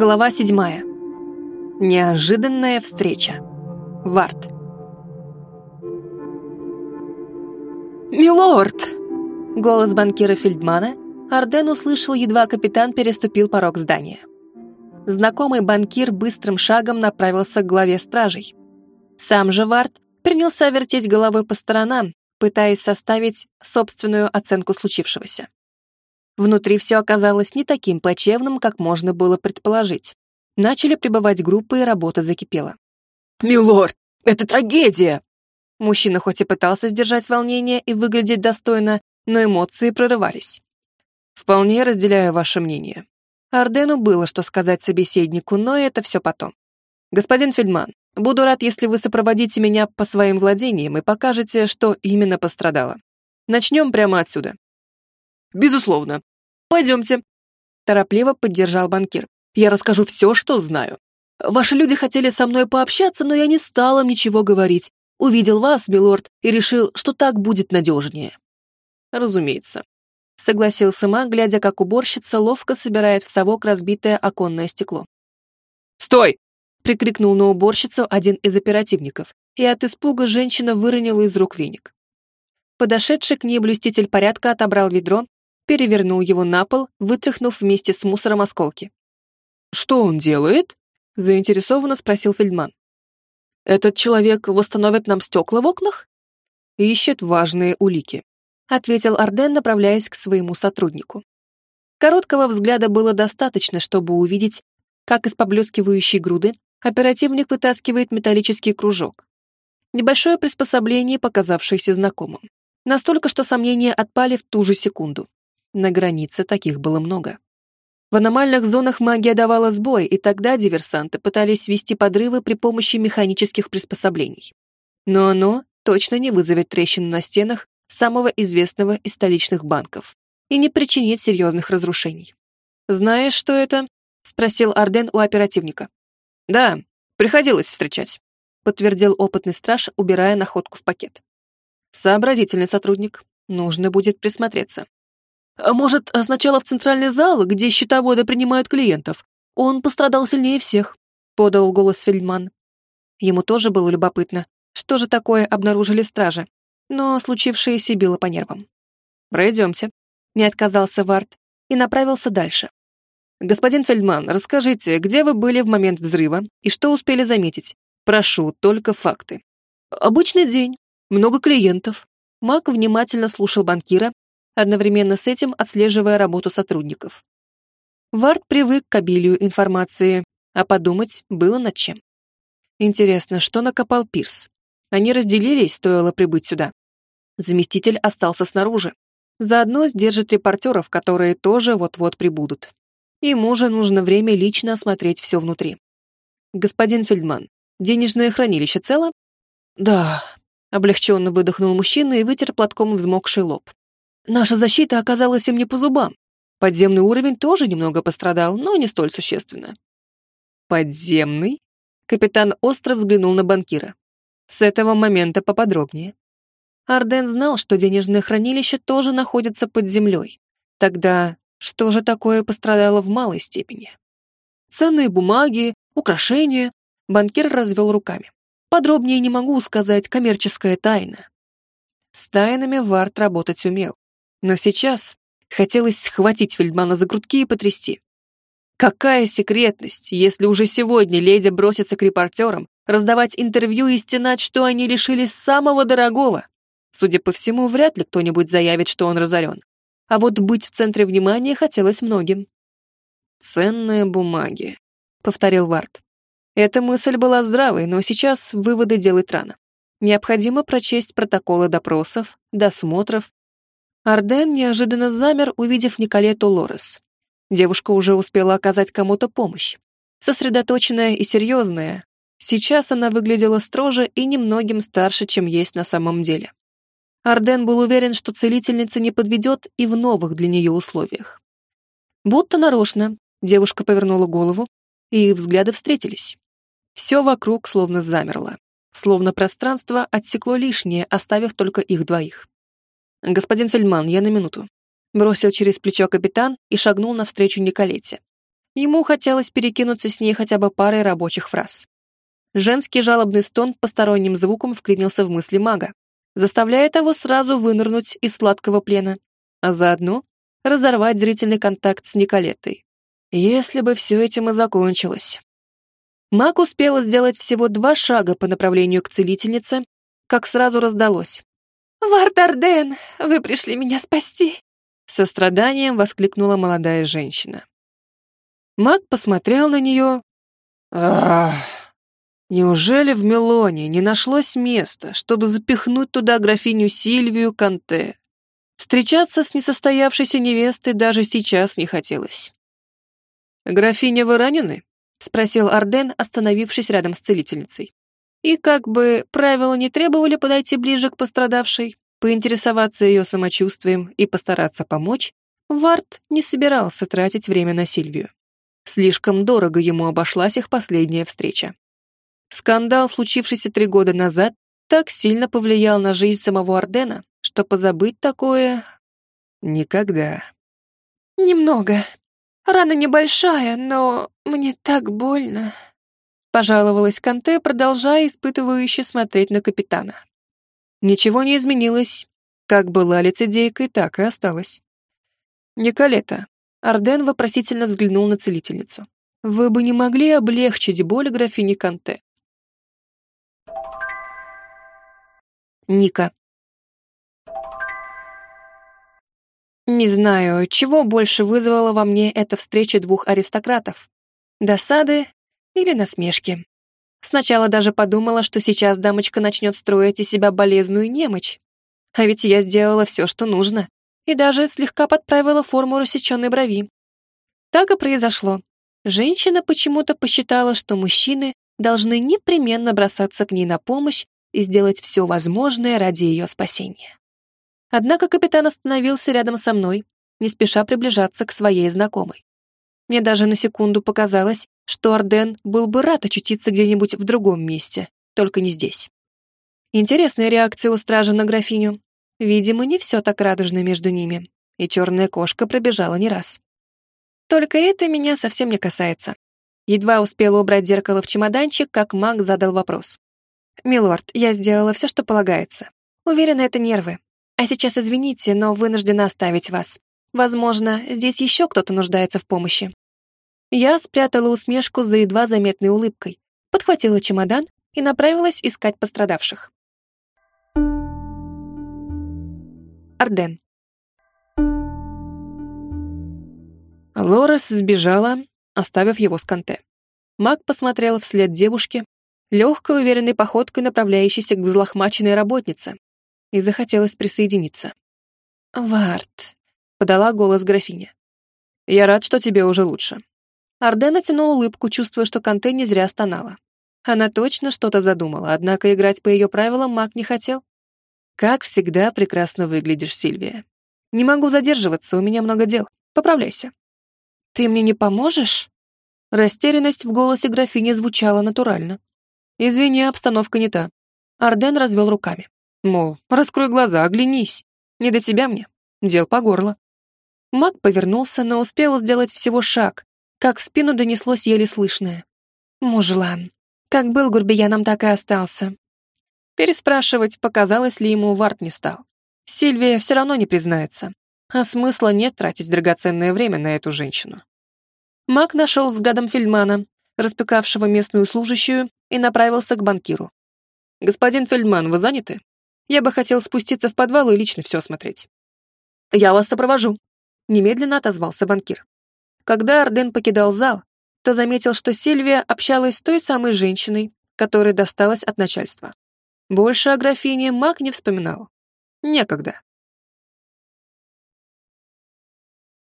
Глава седьмая. Неожиданная встреча. Вард. «Милорд!» Голос банкира Фельдмана Арден услышал, едва капитан переступил порог здания. Знакомый банкир быстрым шагом направился к главе стражей. Сам же Вард принялся вертеть головой по сторонам, пытаясь составить собственную оценку случившегося. Внутри все оказалось не таким плачевным, как можно было предположить. Начали прибывать группы, и работа закипела. «Милорд, это трагедия!» Мужчина хоть и пытался сдержать волнение и выглядеть достойно, но эмоции прорывались. «Вполне разделяю ваше мнение». Ардену было что сказать собеседнику, но это все потом. «Господин Фельдман, буду рад, если вы сопроводите меня по своим владениям и покажете, что именно пострадало. Начнем прямо отсюда». «Безусловно. Пойдемте». Торопливо поддержал банкир. «Я расскажу все, что знаю. Ваши люди хотели со мной пообщаться, но я не стала им ничего говорить. Увидел вас, милорд, и решил, что так будет надежнее». «Разумеется», — согласился маг, глядя, как уборщица ловко собирает в совок разбитое оконное стекло. «Стой!» — прикрикнул на уборщицу один из оперативников, и от испуга женщина выронила из рук веник. Подошедший к ней блюститель порядка отобрал ведро, перевернул его на пол, вытряхнув вместе с мусором осколки. «Что он делает?» — заинтересованно спросил Фельдман. «Этот человек восстановит нам стекла в окнах?» «Ищет важные улики», — ответил Арден, направляясь к своему сотруднику. Короткого взгляда было достаточно, чтобы увидеть, как из поблескивающей груды оперативник вытаскивает металлический кружок. Небольшое приспособление, показавшееся знакомым. Настолько, что сомнения отпали в ту же секунду. На границе таких было много. В аномальных зонах магия давала сбой, и тогда диверсанты пытались вести подрывы при помощи механических приспособлений. Но оно точно не вызовет трещин на стенах самого известного из столичных банков и не причинит серьезных разрушений. «Знаешь, что это?» — спросил Арден у оперативника. «Да, приходилось встречать», — подтвердил опытный страж, убирая находку в пакет. «Сообразительный сотрудник. Нужно будет присмотреться». А может, сначала в центральный зал, где счетоводы принимают клиентов? Он пострадал сильнее всех», — подал голос Фельдман. Ему тоже было любопытно, что же такое обнаружили стражи, но случившееся било по нервам. «Пройдемте», — не отказался Варт и направился дальше. «Господин Фельдман, расскажите, где вы были в момент взрыва и что успели заметить? Прошу, только факты». «Обычный день. Много клиентов». Мак внимательно слушал банкира, одновременно с этим отслеживая работу сотрудников. Вард привык к обилию информации, а подумать было над чем. Интересно, что накопал Пирс? Они разделились, стоило прибыть сюда. Заместитель остался снаружи. Заодно сдержит репортеров, которые тоже вот-вот прибудут. Ему же нужно время лично осмотреть все внутри. «Господин Фельдман, денежное хранилище цело?» «Да», — облегченно выдохнул мужчина и вытер платком взмокший лоб. Наша защита оказалась им не по зубам. Подземный уровень тоже немного пострадал, но не столь существенно. Подземный? Капитан остро взглянул на банкира. С этого момента поподробнее. Арден знал, что денежное хранилище тоже находится под землей. Тогда что же такое пострадало в малой степени? Ценные бумаги, украшения. Банкир развел руками. Подробнее не могу сказать, коммерческая тайна. С тайнами Варт работать умел. Но сейчас хотелось схватить Фельдмана за грудки и потрясти. Какая секретность, если уже сегодня леди бросится к репортерам, раздавать интервью и стенать, что они лишились самого дорогого? Судя по всему, вряд ли кто-нибудь заявит, что он разорен. А вот быть в центре внимания хотелось многим. «Ценные бумаги», — повторил Варт. Эта мысль была здравой, но сейчас выводы делать рано. Необходимо прочесть протоколы допросов, досмотров Арден неожиданно замер, увидев Николету Лорес. Девушка уже успела оказать кому-то помощь. Сосредоточенная и серьезная, сейчас она выглядела строже и немногим старше, чем есть на самом деле. Арден был уверен, что целительница не подведет и в новых для нее условиях. Будто нарочно девушка повернула голову, и их взгляды встретились. Все вокруг словно замерло, словно пространство отсекло лишнее, оставив только их двоих. «Господин Фельдман, я на минуту». Бросил через плечо капитан и шагнул навстречу Николете. Ему хотелось перекинуться с ней хотя бы парой рабочих фраз. Женский жалобный стон посторонним звуком вклинился в мысли мага, заставляя того сразу вынырнуть из сладкого плена, а заодно разорвать зрительный контакт с Николетой. Если бы все этим и закончилось. Маг успела сделать всего два шага по направлению к целительнице, как сразу раздалось. «Вартарден, вы пришли меня спасти!» Со страданием воскликнула молодая женщина. Маг посмотрел на нее. «Ах, неужели в Мелоне не нашлось места, чтобы запихнуть туда графиню Сильвию Канте? Встречаться с несостоявшейся невестой даже сейчас не хотелось. «Графиня, вы ранены?» — спросил Арден, остановившись рядом с целительницей. И как бы правила не требовали подойти ближе к пострадавшей, поинтересоваться ее самочувствием и постараться помочь, Варт не собирался тратить время на Сильвию. Слишком дорого ему обошлась их последняя встреча. Скандал, случившийся три года назад, так сильно повлиял на жизнь самого Ардена, что позабыть такое... никогда. «Немного. Рана небольшая, но мне так больно», — пожаловалась Канте, продолжая испытывающе смотреть на капитана. Ничего не изменилось. Как была лицедейкой, так и осталась. «Николета», — Арден вопросительно взглянул на целительницу. «Вы бы не могли облегчить боль графини Канте?» Ника. Не знаю, чего больше вызвала во мне эта встреча двух аристократов. Досады или насмешки. Сначала даже подумала, что сейчас дамочка начнет строить из себя болезную немочь. А ведь я сделала все, что нужно, и даже слегка подправила форму рассеченной брови. Так и произошло. Женщина почему-то посчитала, что мужчины должны непременно бросаться к ней на помощь и сделать все возможное ради ее спасения. Однако капитан остановился рядом со мной, не спеша приближаться к своей знакомой. Мне даже на секунду показалось, что Арден был бы рад очутиться где-нибудь в другом месте, только не здесь. Интересная реакция у стража на графиню. Видимо, не все так радужно между ними, и черная кошка пробежала не раз. Только это меня совсем не касается. Едва успела убрать зеркало в чемоданчик, как маг задал вопрос. «Милорд, я сделала все, что полагается. Уверена, это нервы. А сейчас извините, но вынуждена оставить вас. Возможно, здесь еще кто-то нуждается в помощи». Я спрятала усмешку за едва заметной улыбкой, подхватила чемодан и направилась искать пострадавших. Арден. Лорес сбежала, оставив его с Канте. Маг посмотрела вслед девушке, легкой уверенной походкой направляющейся к взлохмаченной работнице, и захотелось присоединиться. «Варт», — подала голос графиня. «Я рад, что тебе уже лучше». Арден натянул улыбку, чувствуя, что Канте не зря стонала. Она точно что-то задумала, однако играть по ее правилам маг не хотел. «Как всегда прекрасно выглядишь, Сильвия. Не могу задерживаться, у меня много дел. Поправляйся». «Ты мне не поможешь?» Растерянность в голосе графини звучала натурально. «Извини, обстановка не та». Арден развел руками. Мол, раскрой глаза, оглянись. Не до тебя мне. Дел по горло. Маг повернулся, но успел сделать всего шаг, как в спину донеслось еле слышное. «Мужлан, как был Гурбияном, так и остался». Переспрашивать, показалось ли ему, Варт не стал. Сильвия все равно не признается, а смысла нет тратить драгоценное время на эту женщину. Маг нашел взглядом Фельдмана, распекавшего местную служащую, и направился к банкиру. «Господин Фельдман, вы заняты?» Я бы хотел спуститься в подвал и лично все осмотреть. «Я вас сопровожу», — немедленно отозвался банкир. Когда Арден покидал зал, то заметил, что Сильвия общалась с той самой женщиной, которой досталась от начальства. Больше о графине маг не вспоминал. Некогда.